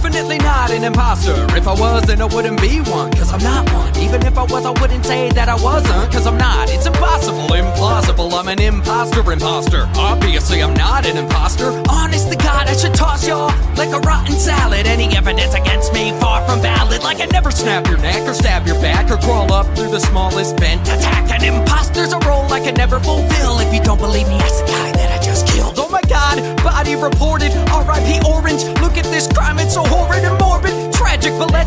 definitely not an imposter. If I was, then I wouldn't be one, cause I'm not one. Even if I was, I wouldn't say that I wasn't, cause I'm not. It's impossible, implausible. I'm an imposter, imposter. Obviously, I'm not an imposter. Honest to God, I should toss y'all like a rotten salad. Any evidence against me, far from valid. Like I never snap your neck or stab your back or crawl up through the smallest vent. Attack an imposter's a role I could never fulfill. If you don't believe me, ask the guy that I just killed. Oh my god,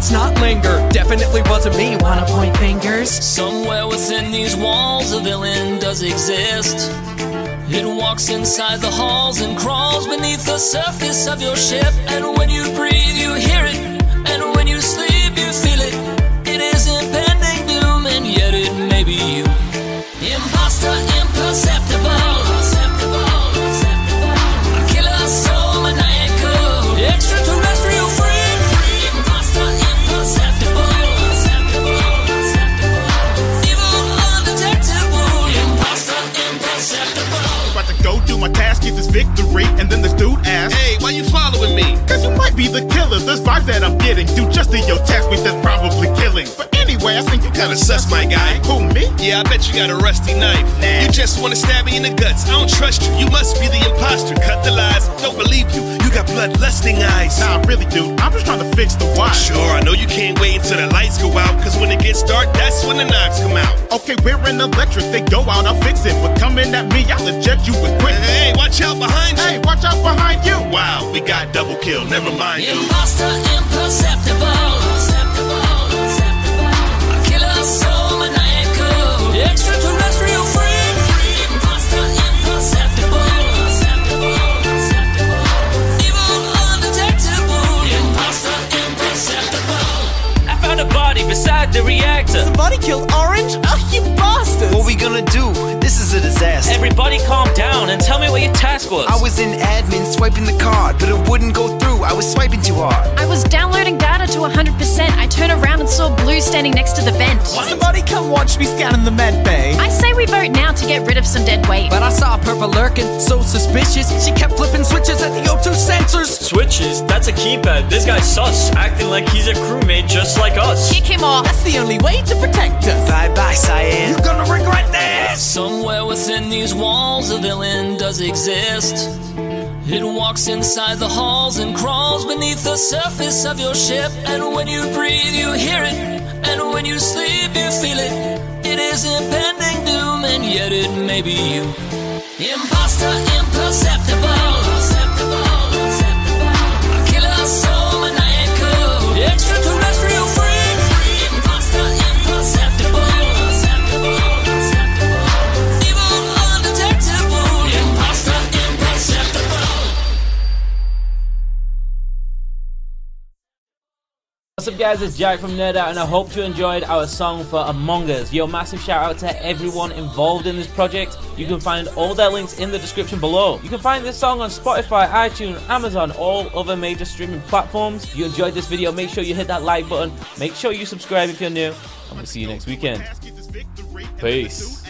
let's not linger. Definitely wasn't me. Wanna point fingers? Somewhere within these walls, a villain does exist. It walks inside the halls and crawls beneath the surface of your ship. And when you breathe, you hear it. And when you sleep, this victory, and then this dude asks, Hey, why you following me? Cause you might be the killer. This vibe that I'm getting, do just to your task me that's probably killing. But anyway, I think you Kinda sus, my guy. Who, me? Yeah, I bet you got a rusty knife. Nah. You just wanna stab me in the guts. I don't trust you. You must be the imposter. Cut the lies. Don't believe you. You got bloodlusting eyes. Nah, really, dude, I'm just trying to fix the why. Sure, I know you can't wait until the lights go out. Cause when it gets dark, that's when the knives come out. Okay, we're in electric, they go out, I'll fix it. But coming at me, I'll eject you with quick. Hey, watch out behind you. Hey, watch out behind you. Wow, we got double kill. Never mind you. Imposter, imperceptible. A killer soul, maniacal. Extraterrestrial freak. Imposter, imperceptible. Evil, undetectable. Imposter, imperceptible. I found a body beside the reactor. Somebody killed Orange? Oh, you bastards! What we gonna do? This is a disaster. Everybody calm down was. I was in admin swiping the card, but it wouldn't go through. I was swiping too hard. I was downloading data to 100%. I turned around and saw Blue standing next to the vent. Somebody come watch me scanning the med bay. I say we vote now to get rid of some dead weight. But I saw Purple lurking, so suspicious. She kept flipping switches at the O2 sensors. Switches? That's a keypad. This guy's sus, acting like he's a crewmate just like us. Kick him off. That's the only way to protect us. Bye bye, Cyan. You're gonna regret this! Somewhere within these walls, a villain does exist. It walks inside the halls and crawls beneath the surface of your ship. And when you breathe, you hear it. And when you sleep, you feel it. It is impending doom, and yet it may be you. Imposter, imperceptible. What's up guys, it's Jack from Nerd Out and I hope you enjoyed our song for Among Us. Yo, massive shout out to everyone involved in this project. You can find all their links in the description below. You can find this song on Spotify, iTunes, Amazon, all other major streaming platforms. If you enjoyed this video, make sure you hit that like button. Make sure you subscribe if you're new. And we'll see you next weekend. Peace.